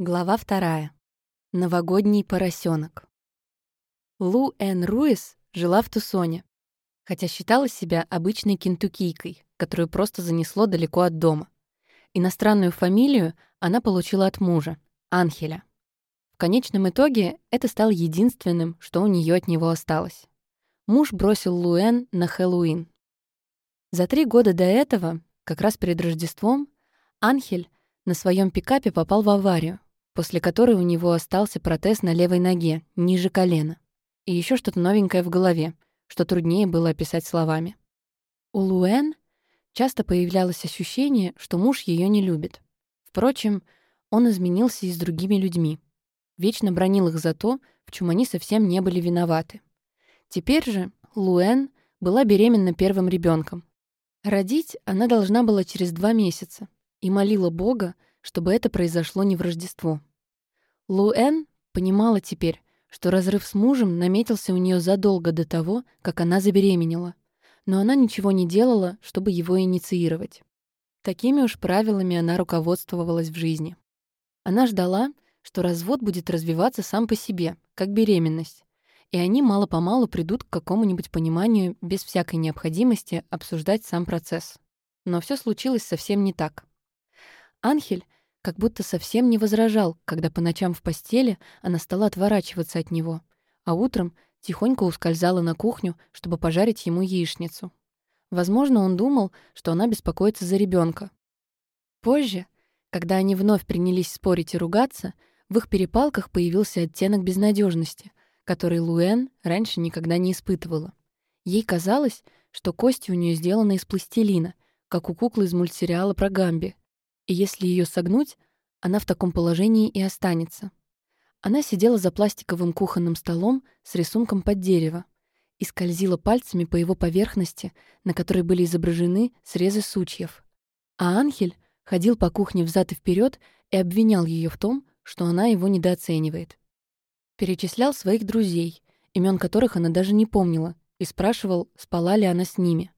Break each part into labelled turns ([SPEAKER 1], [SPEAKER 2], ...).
[SPEAKER 1] Глава вторая. Новогодний поросенок. Лу Эн Руис жила в Тусоне, хотя считала себя обычной кентукийкой, которую просто занесло далеко от дома. Иностранную фамилию она получила от мужа, Анхеля. В конечном итоге это стало единственным, что у нее от него осталось. Муж бросил Луэн на Хэллоуин. За три года до этого, как раз перед Рождеством, Анхель на своем пикапе попал в аварию, после которой у него остался протез на левой ноге, ниже колена. И еще что-то новенькое в голове, что труднее было описать словами. У Луэн часто появлялось ощущение, что муж ее не любит. Впрочем, он изменился и с другими людьми. Вечно бронил их за то, в чем они совсем не были виноваты. Теперь же Луэн была беременна первым ребенком. Родить она должна была через два месяца и молила Бога, чтобы это произошло не в Рождество. Луэн понимала теперь, что разрыв с мужем наметился у нее задолго до того, как она забеременела, но она ничего не делала, чтобы его инициировать. Такими уж правилами она руководствовалась в жизни. Она ждала, что развод будет развиваться сам по себе, как беременность, и они мало-помалу придут к какому-нибудь пониманию без всякой необходимости обсуждать сам процесс. Но все случилось совсем не так. Анхель как будто совсем не возражал, когда по ночам в постели она стала отворачиваться от него, а утром тихонько ускользала на кухню, чтобы пожарить ему яичницу. Возможно, он думал, что она беспокоится за ребенка. Позже, когда они вновь принялись спорить и ругаться, в их перепалках появился оттенок безнадежности, который Луэн раньше никогда не испытывала. Ей казалось, что кости у нее сделаны из пластилина, как у куклы из мультсериала про Гамби, и если ее согнуть, она в таком положении и останется. Она сидела за пластиковым кухонным столом с рисунком под дерево и скользила пальцами по его поверхности, на которой были изображены срезы сучьев. А Анхель ходил по кухне взад и вперед и обвинял ее в том, что она его недооценивает. Перечислял своих друзей, имен которых она даже не помнила, и спрашивал, спала ли она с ними.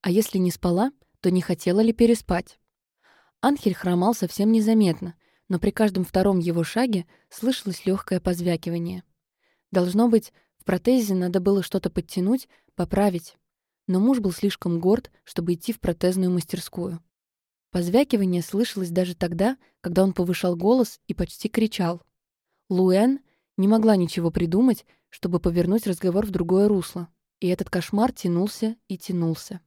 [SPEAKER 1] А если не спала, то не хотела ли переспать. Анхель хромал совсем незаметно, но при каждом втором его шаге слышалось легкое позвякивание. Должно быть, в протезе надо было что-то подтянуть, поправить. Но муж был слишком горд, чтобы идти в протезную мастерскую. Позвякивание слышалось даже тогда, когда он повышал голос и почти кричал. Луэн не могла ничего придумать, чтобы повернуть разговор в другое русло, и этот кошмар тянулся и тянулся.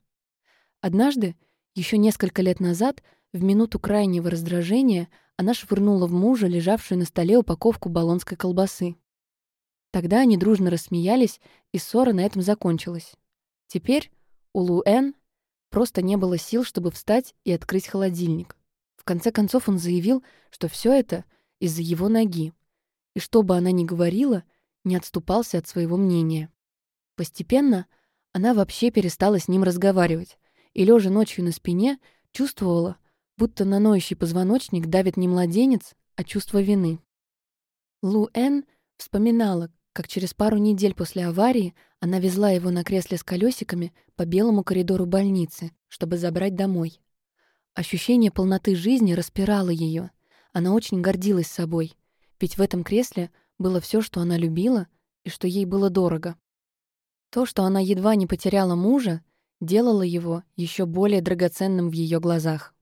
[SPEAKER 1] Однажды, еще несколько лет назад, в минуту крайнего раздражения она швырнула в мужа, лежавшую на столе упаковку баллонской колбасы. Тогда они дружно рассмеялись, и ссора на этом закончилась. Теперь у Луэн просто не было сил, чтобы встать и открыть холодильник. В конце концов он заявил, что все это из-за его ноги, и что бы она ни говорила, не отступался от своего мнения. Постепенно она вообще перестала с ним разговаривать, и, лежа ночью на спине, чувствовала, будто на ноющий позвоночник давит не младенец, а чувство вины. Лу Эн вспоминала, как через пару недель после аварии она везла его на кресле с колесиками по белому коридору больницы, чтобы забрать домой. Ощущение полноты жизни распирало ее. Она очень гордилась собой, ведь в этом кресле было все, что она любила и что ей было дорого. То, что она едва не потеряла мужа, делало его еще более драгоценным в ее глазах.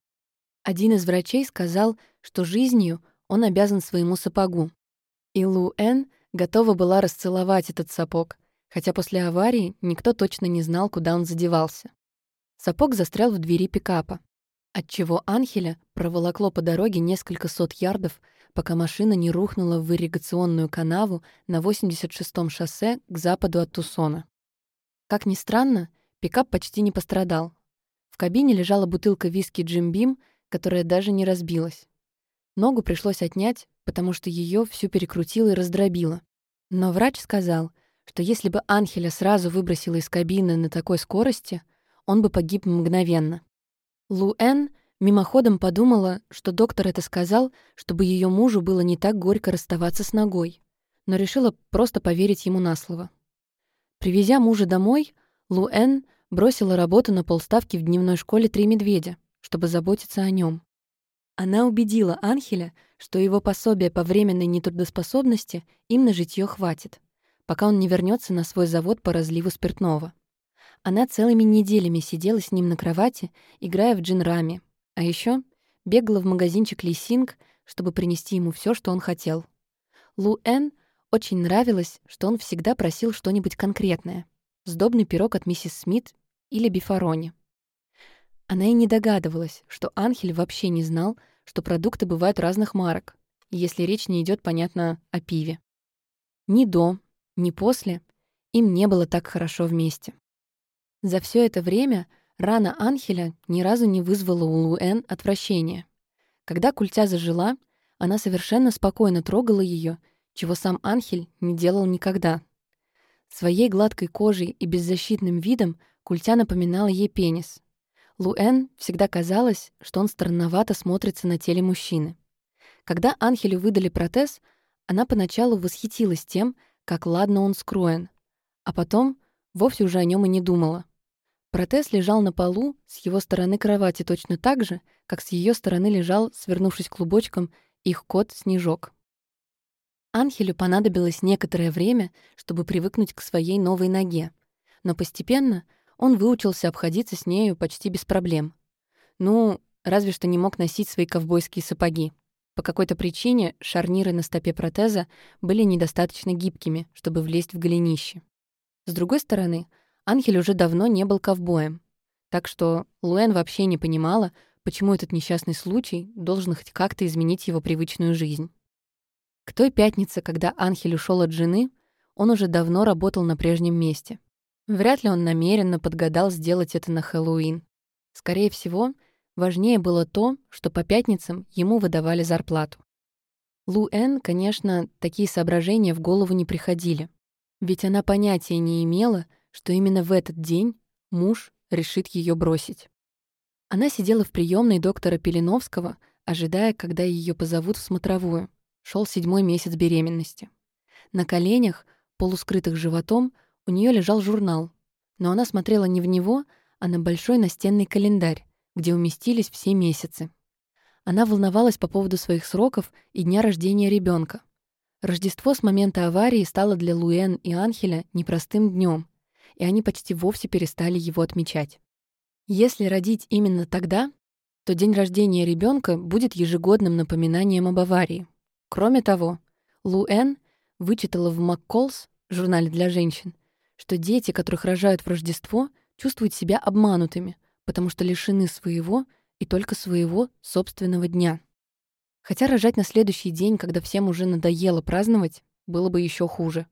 [SPEAKER 1] Один из врачей сказал, что жизнью он обязан своему сапогу. И Лу Эн готова была расцеловать этот сапог, хотя после аварии никто точно не знал, куда он задевался. Сапог застрял в двери пикапа, отчего Анхеля проволокло по дороге несколько сот ярдов, пока машина не рухнула в ирригационную канаву на 86-м шоссе к западу от Тусона. Как ни странно, пикап почти не пострадал. В кабине лежала бутылка виски «Джим Бим», которая даже не разбилась. Ногу пришлось отнять, потому что ее всю перекрутило и раздробило. Но врач сказал, что если бы Анхеля сразу выбросила из кабины на такой скорости, он бы погиб мгновенно. Луэн мимоходом подумала, что доктор это сказал, чтобы ее мужу было не так горько расставаться с ногой, но решила просто поверить ему на слово. Привезя мужа домой, Луэн бросила работу на полставки в дневной школе «Три медведя», чтобы заботиться о нем. Она убедила Анхеля, что его пособие по временной нетрудоспособности им на житье хватит, пока он не вернется на свой завод по разливу спиртного. Она целыми неделями сидела с ним на кровати, играя в джинрами, а еще бегала в магазинчик Лисинг, чтобы принести ему все, что он хотел. Лу Эн очень нравилось, что он всегда просил что-нибудь конкретное. Сдобный пирог от миссис Смит или бифарони. Она и не догадывалась, что Анхель вообще не знал, что продукты бывают разных марок, если речь не идет, понятно, о пиве. Ни до, ни после им не было так хорошо вместе. За все это время рана Анхеля ни разу не вызвала у Луэн отвращения. Когда культя зажила, она совершенно спокойно трогала ее, чего сам Анхель не делал никогда. Своей гладкой кожей и беззащитным видом культя напоминала ей пенис. Луэн всегда казалось, что он странновато смотрится на теле мужчины. Когда Анхелю выдали протез, она поначалу восхитилась тем, как ладно он скроен, а потом вовсе уже о нем и не думала. Протез лежал на полу с его стороны кровати точно так же, как с ее стороны лежал, свернувшись клубочком, их кот Снежок. Анхелю понадобилось некоторое время, чтобы привыкнуть к своей новой ноге, но постепенно он выучился обходиться с нею почти без проблем. Ну, разве что не мог носить свои ковбойские сапоги. По какой-то причине шарниры на стопе протеза были недостаточно гибкими, чтобы влезть в голенище. С другой стороны, Анхель уже давно не был ковбоем. Так что Луэн вообще не понимала, почему этот несчастный случай должен хоть как-то изменить его привычную жизнь. К той пятнице, когда Анхель ушел от жены, он уже давно работал на прежнем месте. Вряд ли он намеренно подгадал сделать это на Хэллоуин. Скорее всего, важнее было то, что по пятницам ему выдавали зарплату. Лу Эн, конечно, такие соображения в голову не приходили. Ведь она понятия не имела, что именно в этот день муж решит ее бросить. Она сидела в приемной доктора Пеленовского, ожидая, когда ее позовут в смотровую. Шел седьмой месяц беременности. На коленях, полускрытых животом, у нее лежал журнал, но она смотрела не в него, а на большой настенный календарь, где уместились все месяцы. Она волновалась по поводу своих сроков и дня рождения ребенка. Рождество с момента аварии стало для Луэн и Анхеля непростым днем, и они почти вовсе перестали его отмечать. Если родить именно тогда, то день рождения ребенка будет ежегодным напоминанием об аварии. Кроме того, Луэн вычитала в МакКолс, журнале для женщин, что дети, которых рожают в Рождество, чувствуют себя обманутыми, потому что лишены своего и только своего собственного дня. Хотя рожать на следующий день, когда всем уже надоело праздновать, было бы еще хуже.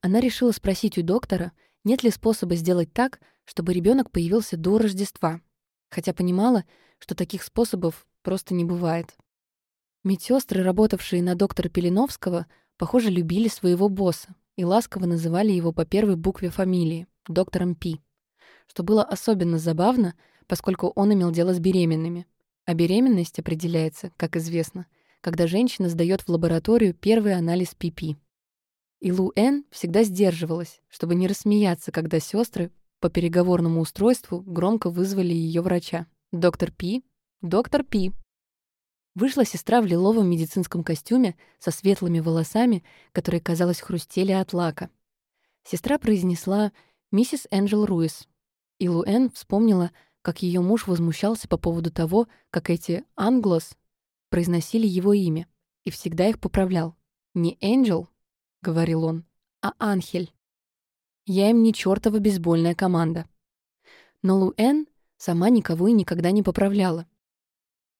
[SPEAKER 1] Она решила спросить у доктора, нет ли способа сделать так, чтобы ребенок появился до Рождества, хотя понимала, что таких способов просто не бывает. Медсестры, работавшие на доктора Пеленовского, похоже, любили своего босса, и ласково называли его по первой букве фамилии — доктором Пи, что было особенно забавно, поскольку он имел дело с беременными. А беременность определяется, как известно, когда женщина сдает в лабораторию первый анализ ПП. И Лу Эн всегда сдерживалась, чтобы не рассмеяться, когда сестры по переговорному устройству громко вызвали ее врача. «Доктор Пи? Доктор Пи!» Вышла сестра в лиловом медицинском костюме со светлыми волосами, которые, казалось, хрустели от лака. Сестра произнесла «Миссис Энджел Руис», и Луэн вспомнила, как ее муж возмущался по поводу того, как эти «англос» произносили его имя, и всегда их поправлял. «Не Энджел», — говорил он, — «а Анхель». Я им не чёртова бейсбольная команда. Но Луэн сама никого и никогда не поправляла.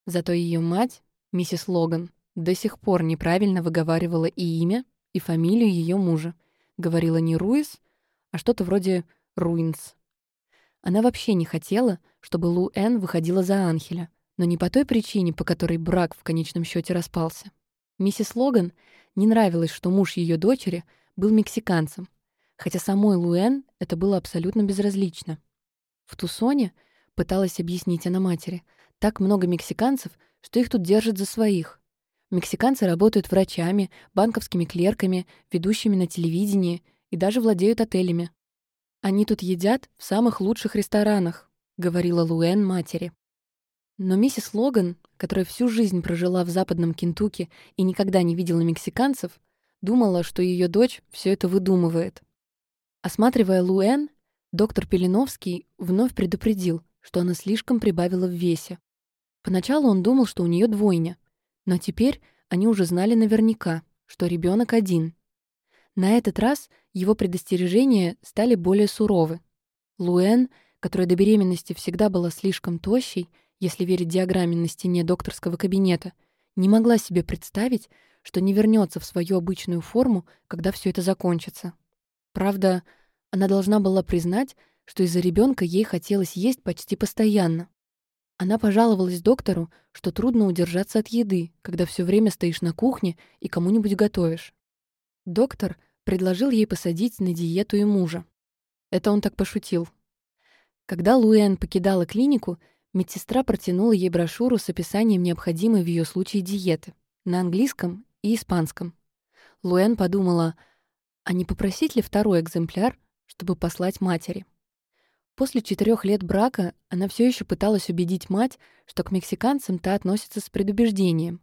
[SPEAKER 1] Зато ее мать, миссис Логан, до сих пор неправильно выговаривала и имя, и фамилию ее мужа. Говорила не Руис, а что-то вроде Руинс. Она вообще не хотела, чтобы Лу Эн выходила за Анхеля, но не по той причине, по которой брак в конечном счете распался. Миссис Логан не нравилось, что муж ее дочери был мексиканцем, хотя самой Луэн это было абсолютно безразлично. В Тусоне, пыталась объяснить она матери, так много мексиканцев, что их тут держат за своих. Мексиканцы работают врачами, банковскими клерками, ведущими на телевидении и даже владеют отелями. «Они тут едят в самых лучших ресторанах», — говорила Луэн матери. Но миссис Логан, которая всю жизнь прожила в западном Кентукки и никогда не видела мексиканцев, думала, что ее дочь все это выдумывает. Осматривая Луэн, доктор Пеленовский вновь предупредил, что она слишком прибавила в весе. Поначалу он думал, что у нее двойня, но теперь они уже знали наверняка, что ребенок один. На этот раз его предостережения стали более суровы. Луэн, которая до беременности всегда была слишком тощей, если верить диаграмме на стене докторского кабинета, не могла себе представить, что не вернется в свою обычную форму, когда все это закончится. Правда, она должна была признать, что из-за ребенка ей хотелось есть почти постоянно. Она пожаловалась доктору, что трудно удержаться от еды, когда все время стоишь на кухне и кому-нибудь готовишь. Доктор предложил ей посадить на диету и мужа. Это он так пошутил. Когда Луэн покидала клинику, медсестра протянула ей брошюру с описанием необходимой в ее случае диеты на английском и испанском. Луэн подумала, а не попросить ли второй экземпляр, чтобы послать матери? После четырех лет брака она все еще пыталась убедить мать, что к мексиканцам та относится с предубеждением,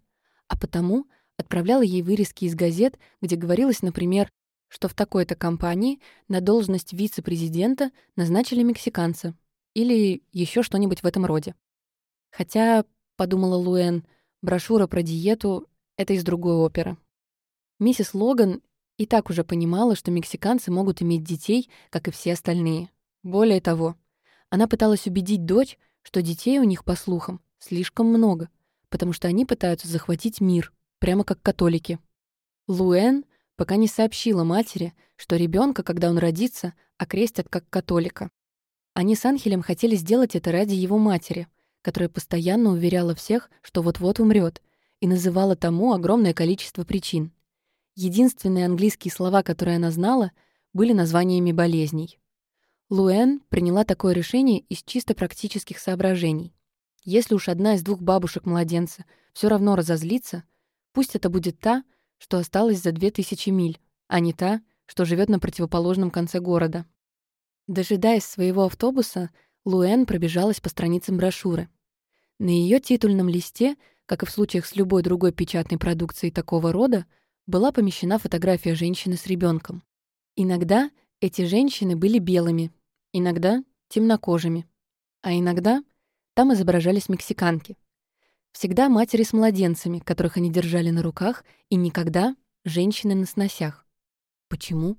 [SPEAKER 1] а потому отправляла ей вырезки из газет, где говорилось, например, что в такой-то компании на должность вице-президента назначили мексиканца или еще что-нибудь в этом роде. Хотя, подумала Луэн, брошюра про диету — это из другой оперы. Миссис Логан и так уже понимала, что мексиканцы могут иметь детей, как и все остальные. Более того, она пыталась убедить дочь, что детей у них, по слухам, слишком много, потому что они пытаются захватить мир, прямо как католики. Луэн пока не сообщила матери, что ребенка, когда он родится, окрестят как католика. Они с Анхелем хотели сделать это ради его матери, которая постоянно уверяла всех, что вот-вот умрет, и называла тому огромное количество причин. Единственные английские слова, которые она знала, были названиями болезней. Луэн приняла такое решение из чисто практических соображений. Если уж одна из двух бабушек младенца все равно разозлится, пусть это будет та, что осталась за две тысячи миль, а не та, что живет на противоположном конце города. Дожидаясь своего автобуса, Луэн пробежалась по страницам брошюры. На ее титульном листе, как и в случаях с любой другой печатной продукцией такого рода, была помещена фотография женщины с ребенком. Иногда эти женщины были белыми, Иногда темнокожими, а иногда там изображались мексиканки. Всегда матери с младенцами, которых они держали на руках, и никогда женщины на сносях. Почему?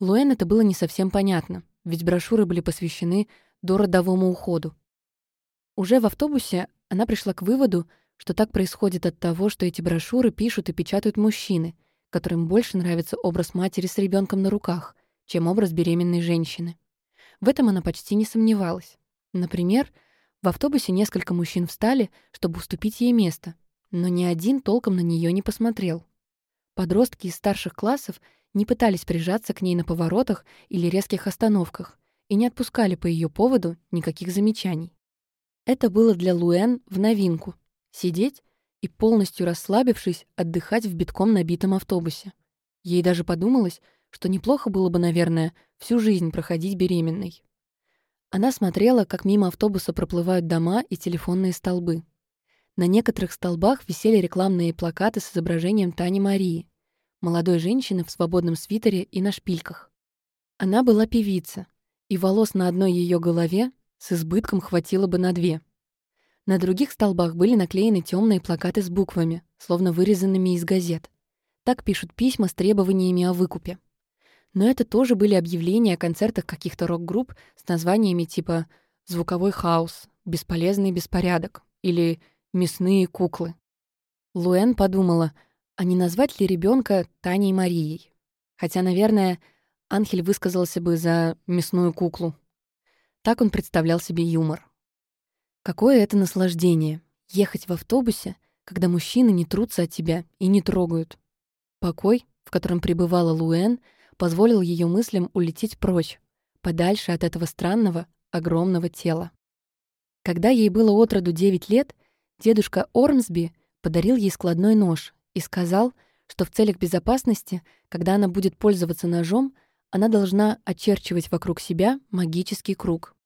[SPEAKER 1] Луэн это было не совсем понятно, ведь брошюры были посвящены дородовому уходу. Уже в автобусе она пришла к выводу, что так происходит от того, что эти брошюры пишут и печатают мужчины, которым больше нравится образ матери с ребенком на руках, чем образ беременной женщины. В этом она почти не сомневалась. Например, в автобусе несколько мужчин встали, чтобы уступить ей место, но ни один толком на нее не посмотрел. Подростки из старших классов не пытались прижаться к ней на поворотах или резких остановках и не отпускали по ее поводу никаких замечаний. Это было для Луэн в новинку — сидеть и, полностью расслабившись, отдыхать в битком набитом автобусе. Ей даже подумалось, что неплохо было бы, наверное, всю жизнь проходить беременной. Она смотрела, как мимо автобуса проплывают дома и телефонные столбы. На некоторых столбах висели рекламные плакаты с изображением Тани Марии, молодой женщины в свободном свитере и на шпильках. Она была певица, и волос на одной ее голове с избытком хватило бы на две. На других столбах были наклеены темные плакаты с буквами, словно вырезанными из газет. Так пишут письма с требованиями о выкупе. Но это тоже были объявления о концертах каких-то рок-групп с названиями типа «Звуковой хаос», «Бесполезный беспорядок» или «Мясные куклы». Луэн подумала, а не назвать ли ребенка Таней Марией? Хотя, наверное, Анхель высказался бы за мясную куклу. Так он представлял себе юмор. Какое это наслаждение — ехать в автобусе, когда мужчины не трутся от тебя и не трогают. Покой, в котором пребывала Луэн, — позволил ее мыслям улететь прочь, подальше от этого странного, огромного тела. Когда ей было от роду 9 лет, дедушка Ормсби подарил ей складной нож и сказал, что в целях безопасности, когда она будет пользоваться ножом, она должна очерчивать вокруг себя магический круг.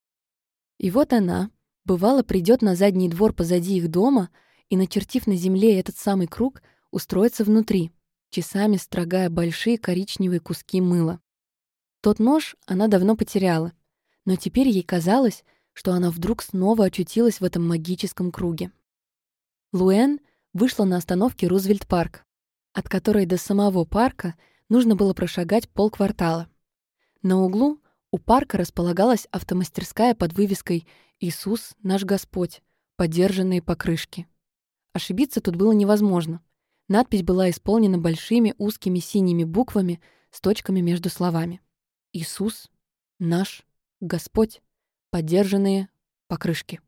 [SPEAKER 1] И вот она, бывало, придет на задний двор позади их дома и, начертив на земле этот самый круг, устроиться внутри, часами строгая большие коричневые куски мыла. Тот нож она давно потеряла, но теперь ей казалось, что она вдруг снова очутилась в этом магическом круге. Луэн вышла на остановке Рузвельт-парк, от которой до самого парка нужно было прошагать полквартала. На углу у парка располагалась автомастерская под вывеской «Иисус, наш Господь», подержанные покрышки. Ошибиться тут было невозможно. Надпись была исполнена большими узкими синими буквами с точками между словами. «Иисус, наш Господь, подержанные покрышки».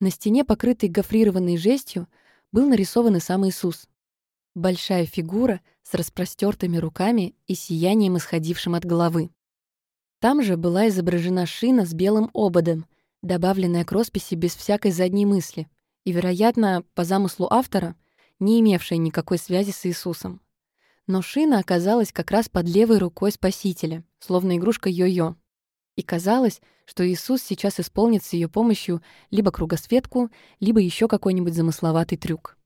[SPEAKER 1] На стене, покрытой гофрированной жестью, был нарисован и сам Иисус. Большая фигура с распростертыми руками и сиянием, исходившим от головы. Там же была изображена шина с белым ободом, добавленная к росписи без всякой задней мысли и, вероятно, по замыслу автора, не имевшая никакой связи с Иисусом. Но шина оказалась как раз под левой рукой Спасителя, словно игрушка йо-йо. И казалось, что Иисус сейчас исполнит с ее помощью либо кругосветку, либо еще какой-нибудь замысловатый трюк.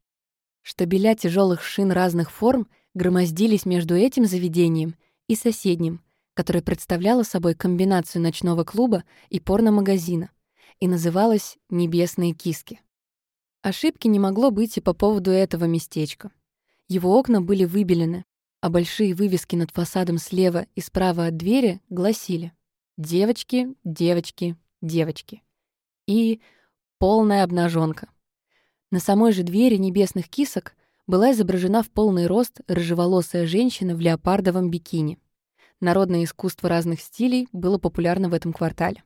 [SPEAKER 1] Штабеля тяжелых шин разных форм громоздились между этим заведением и соседним, которая представляла собой комбинацию ночного клуба и порномагазина и называлась «Небесные киски». Ошибки не могло быть и по поводу этого местечка. Его окна были выбелены, а большие вывески над фасадом слева и справа от двери гласили «Девочки, девочки, девочки» и «Полная обнаженка. На самой же двери небесных кисок была изображена в полный рост рыжеволосая женщина в леопардовом бикини — Народное искусство разных стилей было популярно в этом квартале.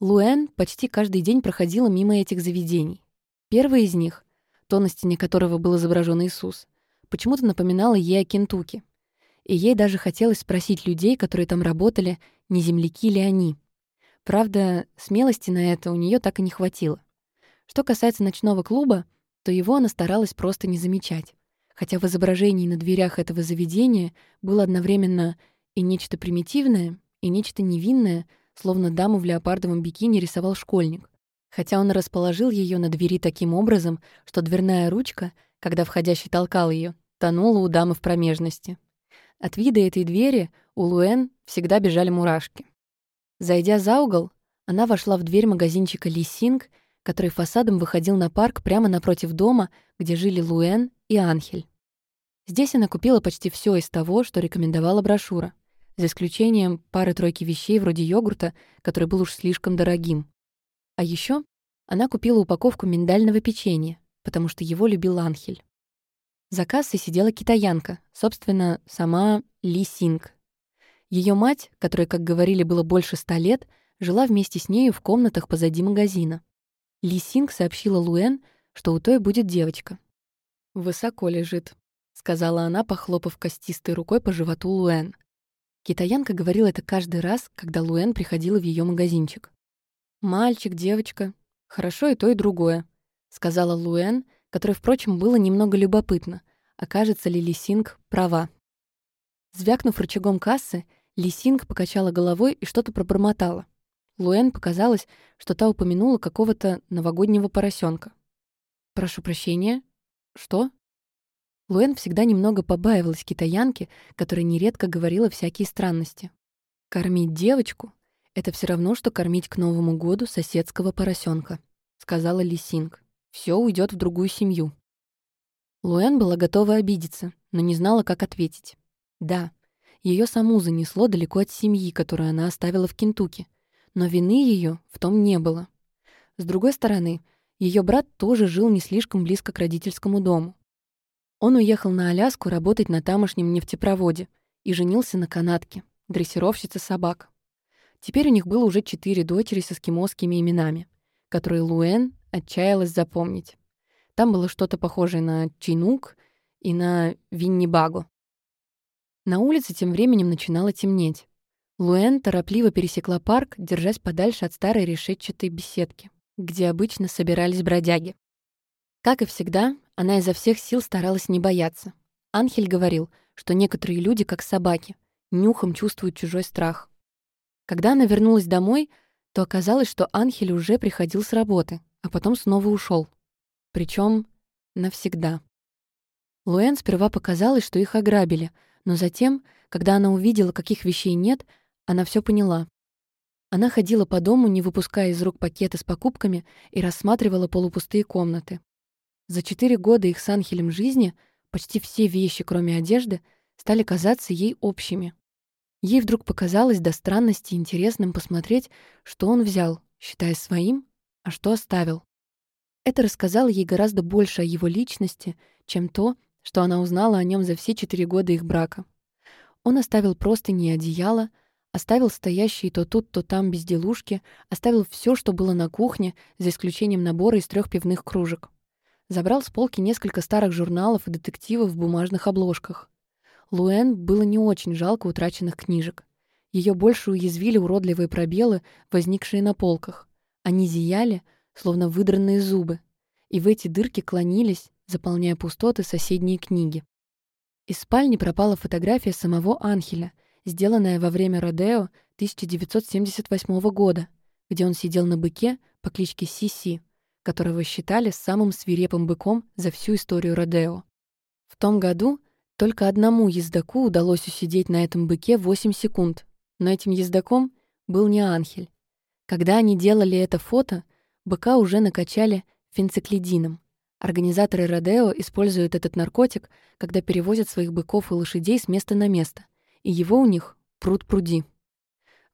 [SPEAKER 1] Луэн почти каждый день проходила мимо этих заведений. Первый из них, то на стене которого был изображен Иисус, почему-то напоминало ей о Кентукки. И ей даже хотелось спросить людей, которые там работали, не земляки ли они. Правда, смелости на это у нее так и не хватило. Что касается ночного клуба, то его она старалась просто не замечать. Хотя в изображении на дверях этого заведения было одновременно и нечто примитивное, и нечто невинное, словно даму в леопардовом бикини рисовал школьник. Хотя он расположил ее на двери таким образом, что дверная ручка, когда входящий толкал ее, тонула у дамы в промежности. От вида этой двери у Луэн всегда бежали мурашки. Зайдя за угол, она вошла в дверь магазинчика Лисинг, который фасадом выходил на парк прямо напротив дома, где жили Луэн и Анхель. Здесь она купила почти все из того, что рекомендовала брошюра — за исключением пары-тройки вещей вроде йогурта, который был уж слишком дорогим. А еще она купила упаковку миндального печенья, потому что его любил Анхель. За кассой сидела китаянка, собственно, сама Ли Синг. Ее мать, которой, как говорили, было больше ста лет, жила вместе с нею в комнатах позади магазина. Ли Синг сообщила Луэн, что у той будет девочка. «Высоко лежит», — сказала она, похлопав костистой рукой по животу Луэн. Китаянка говорила это каждый раз, когда Луэн приходила в ее магазинчик. «Мальчик, девочка. Хорошо и то, и другое», — сказала Луэн, которой, впрочем, было немного любопытно, окажется ли Лисинг права. Звякнув рычагом кассы, Лисинг покачала головой и что-то пробормотала. Луэн показалось, что та упомянула какого-то новогоднего поросенка. «Прошу прощения. Что?» Луэн всегда немного побаивалась китаянки, которая нередко говорила всякие странности. «Кормить девочку — это все равно, что кормить к Новому году соседского поросенка, сказала Лисинг. Все уйдет в другую семью». Луэн была готова обидеться, но не знала, как ответить. Да, ее саму занесло далеко от семьи, которую она оставила в Кентукки, но вины ее в том не было. С другой стороны, ее брат тоже жил не слишком близко к родительскому дому. Он уехал на Аляску работать на тамошнем нефтепроводе и женился на канатке, дрессировщице собак. Теперь у них было уже четыре дочери с эскимосскими именами, которые Луэн отчаялась запомнить. Там было что-то похожее на Чинук и на Виннибагу. На улице тем временем начинало темнеть. Луэн торопливо пересекла парк, держась подальше от старой решетчатой беседки, где обычно собирались бродяги. Как и всегда, она изо всех сил старалась не бояться. Анхель говорил, что некоторые люди, как собаки, нюхом чувствуют чужой страх. Когда она вернулась домой, то оказалось, что Анхель уже приходил с работы, а потом снова ушел. Причем навсегда. Луэн сперва показалось, что их ограбили, но затем, когда она увидела, каких вещей нет, она все поняла. Она ходила по дому, не выпуская из рук пакеты с покупками, и рассматривала полупустые комнаты. За четыре года их с Анхелем жизни почти все вещи, кроме одежды, стали казаться ей общими. Ей вдруг показалось до странности интересным посмотреть, что он взял, считая своим, а что оставил. Это рассказало ей гораздо больше о его личности, чем то, что она узнала о нем за все четыре года их брака. Он оставил простыни и одеяло, оставил стоящие то тут, то там безделушки, оставил все, что было на кухне, за исключением набора из трех пивных кружек. Забрал с полки несколько старых журналов и детективов в бумажных обложках. Луэн было не очень жалко утраченных книжек. Ее больше уязвили уродливые пробелы, возникшие на полках. Они зияли, словно выдранные зубы, и в эти дырки клонились, заполняя пустоты соседние книги. Из спальни пропала фотография самого Анхеля, сделанная во время Родео 1978 года, где он сидел на быке по кличке Сиси, которого считали самым свирепым быком за всю историю Родео. В том году только одному ездаку удалось усидеть на этом быке 8 секунд, но этим ездаком был не Анхель. Когда они делали это фото, быка уже накачали фенциклидином. Организаторы Родео используют этот наркотик, когда перевозят своих быков и лошадей с места на место, и его у них пруд-пруди.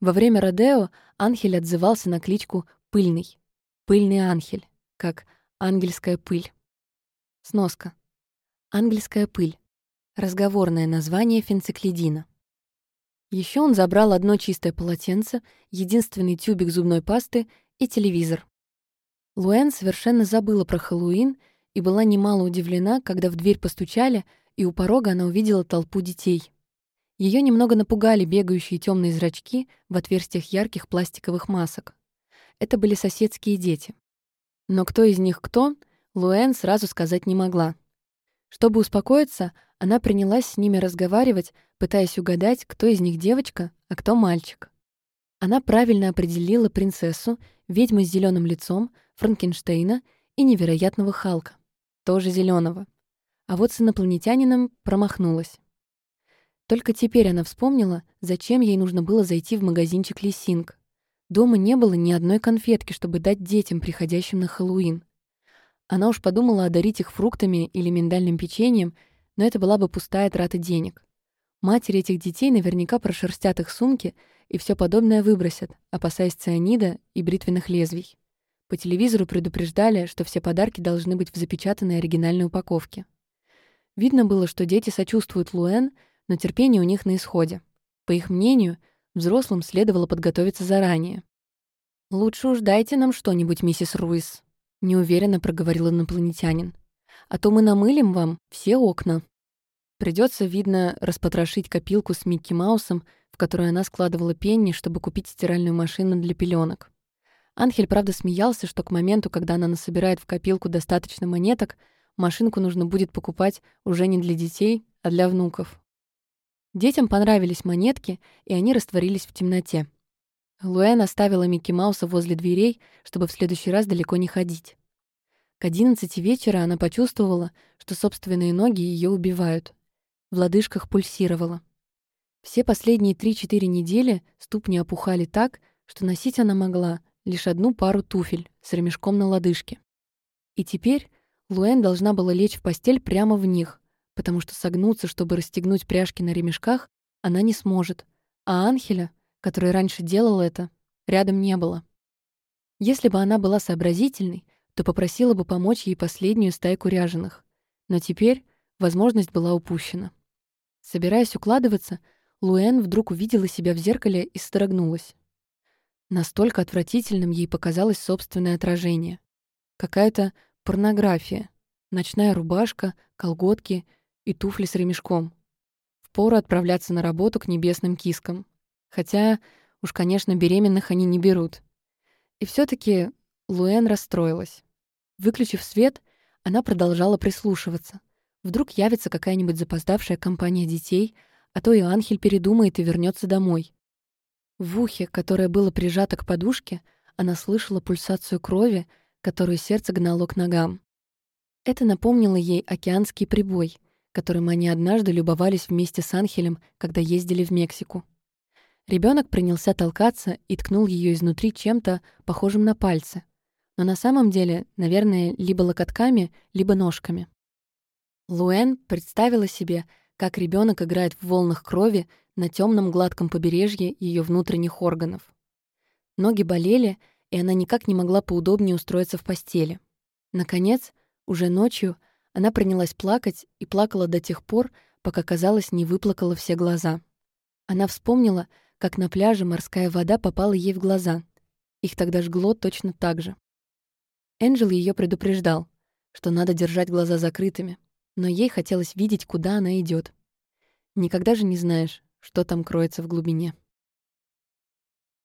[SPEAKER 1] Во время Родео Анхель отзывался на кличку «Пыльный». «Пыльный Анхель», как «ангельская пыль». Сноска. «Ангельская пыль» Разговорное название фенциклидина. Еще он забрал одно чистое полотенце, единственный тюбик зубной пасты и телевизор. Луэн совершенно забыла про Хэллоуин и была немало удивлена, когда в дверь постучали, и у порога она увидела толпу детей. Ее немного напугали бегающие темные зрачки в отверстиях ярких пластиковых масок. Это были соседские дети. Но кто из них кто, Луэн сразу сказать не могла. Чтобы успокоиться, она принялась с ними разговаривать, пытаясь угадать, кто из них девочка, а кто мальчик. Она правильно определила принцессу, ведьму с зеленым лицом, Франкенштейна и невероятного Халка, тоже зеленого. А вот с инопланетянином промахнулась. Только теперь она вспомнила, зачем ей нужно было зайти в магазинчик Лисинг. Дома не было ни одной конфетки, чтобы дать детям, приходящим на Хэллоуин. Она уж подумала одарить их фруктами или миндальным печеньем — но это была бы пустая трата денег. Матери этих детей наверняка прошерстят их сумки и все подобное выбросят, опасаясь цианида и бритвенных лезвий. По телевизору предупреждали, что все подарки должны быть в запечатанной оригинальной упаковке. Видно было, что дети сочувствуют Луэн, но терпение у них на исходе. По их мнению, взрослым следовало подготовиться заранее. «Лучше уж дайте нам что-нибудь, миссис Руис», — неуверенно проговорил инопланетянин а то мы намылим вам все окна. Придется, видно, распотрошить копилку с Микки Маусом, в которую она складывала пенни, чтобы купить стиральную машину для пеленок. Анхель, правда, смеялся, что к моменту, когда она насобирает в копилку достаточно монеток, машинку нужно будет покупать уже не для детей, а для внуков. Детям понравились монетки, и они растворились в темноте. Луэн оставила Микки Мауса возле дверей, чтобы в следующий раз далеко не ходить. К одиннадцати вечера она почувствовала, что собственные ноги ее убивают. В лодыжках пульсировало. Все последние три-четыре недели ступни опухали так, что носить она могла лишь одну пару туфель с ремешком на лодыжке. И теперь Луэн должна была лечь в постель прямо в них, потому что согнуться, чтобы расстегнуть пряжки на ремешках, она не сможет. А Анхеля, который раньше делал это, рядом не было. Если бы она была сообразительной, то попросила бы помочь ей последнюю стайку ряженых. Но теперь возможность была упущена. Собираясь укладываться, Луэн вдруг увидела себя в зеркале и строгнулась. Настолько отвратительным ей показалось собственное отражение. Какая-то порнография. Ночная рубашка, колготки и туфли с ремешком. Впору отправляться на работу к небесным кискам. Хотя, уж, конечно, беременных они не берут. И все таки Луэн расстроилась. Выключив свет, она продолжала прислушиваться. Вдруг явится какая-нибудь запоздавшая компания детей, а то и Анхель передумает и вернется домой. В ухе, которое было прижато к подушке, она слышала пульсацию крови, которую сердце гнало к ногам. Это напомнило ей океанский прибой, которым они однажды любовались вместе с Анхелем, когда ездили в Мексику. Ребенок принялся толкаться и ткнул ее изнутри чем-то похожим на пальцы. Но на самом деле, наверное, либо локотками, либо ножками. Луэн представила себе, как ребенок играет в волнах крови на темном гладком побережье ее внутренних органов. Ноги болели, и она никак не могла поудобнее устроиться в постели. Наконец, уже ночью, она принялась плакать и плакала до тех пор, пока, казалось, не выплакала все глаза. Она вспомнила, как на пляже морская вода попала ей в глаза. Их тогда жгло точно так же. Энджел ее предупреждал, что надо держать глаза закрытыми, но ей хотелось видеть, куда она идет. Никогда же не знаешь, что там кроется в глубине.